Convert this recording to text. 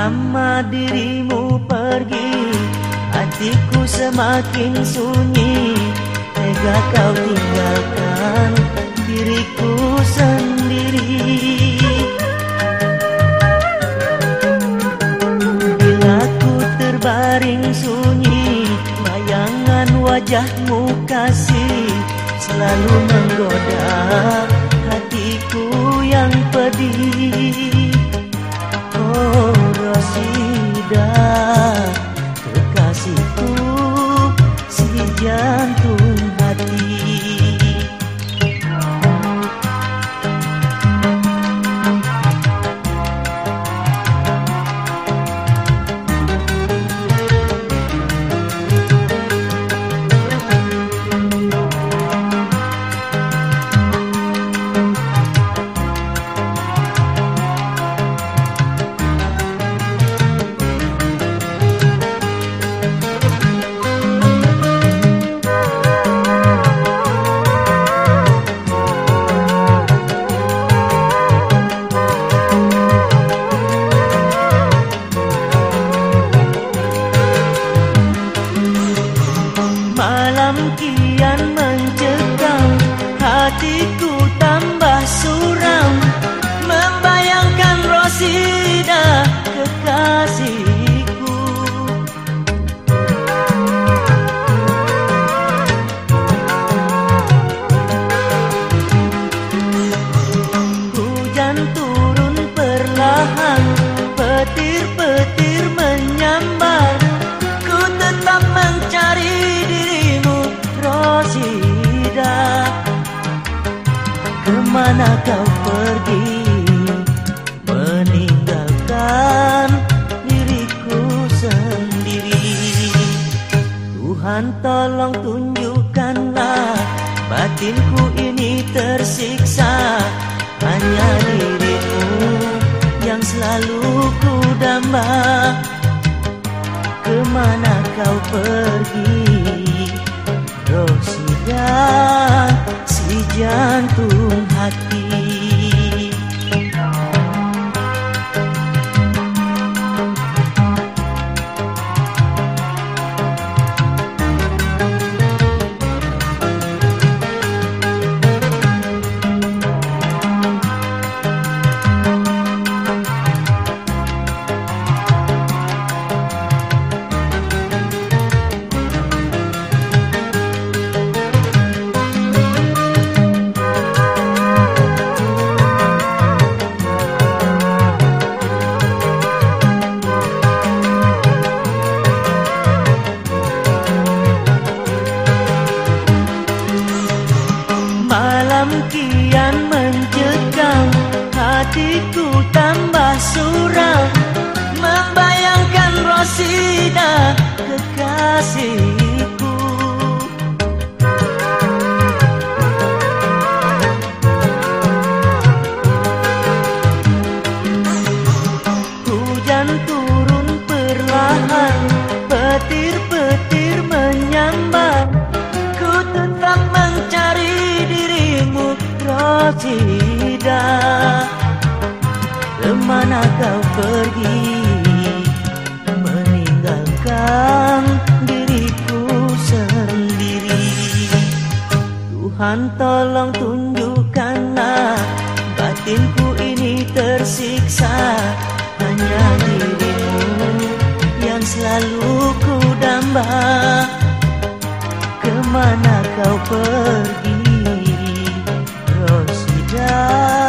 lama dirimu pergi Hatiku semakin sunyi. Tega kau tinggalkan diriku sendiri. Bila ku terbaring sunyi Bayangan wajahmu kasih Selalu menggoda hatiku yang pedih Ke mana kau pergi? Meninggalkan diriku sendiri. Tuhan tolong tunjukkanlah Batinku ini tersiksa. Hanya dirimu yang selalu ku damba Ke mana kau pergi? Rosida si jantung Hatiku tambah suram Membayangkan Rosida Kekasihku. Hujan turun perlahan Petir-petir menyambar. Ku tetap mencari dirimu Rosida pergi meninggalkan diriku sendiri. Tuhan tolong tunjukkanlah batinku ini tersiksa. Hanya dirimu yang selalu ku damba ke mana kau pergi? Rosida.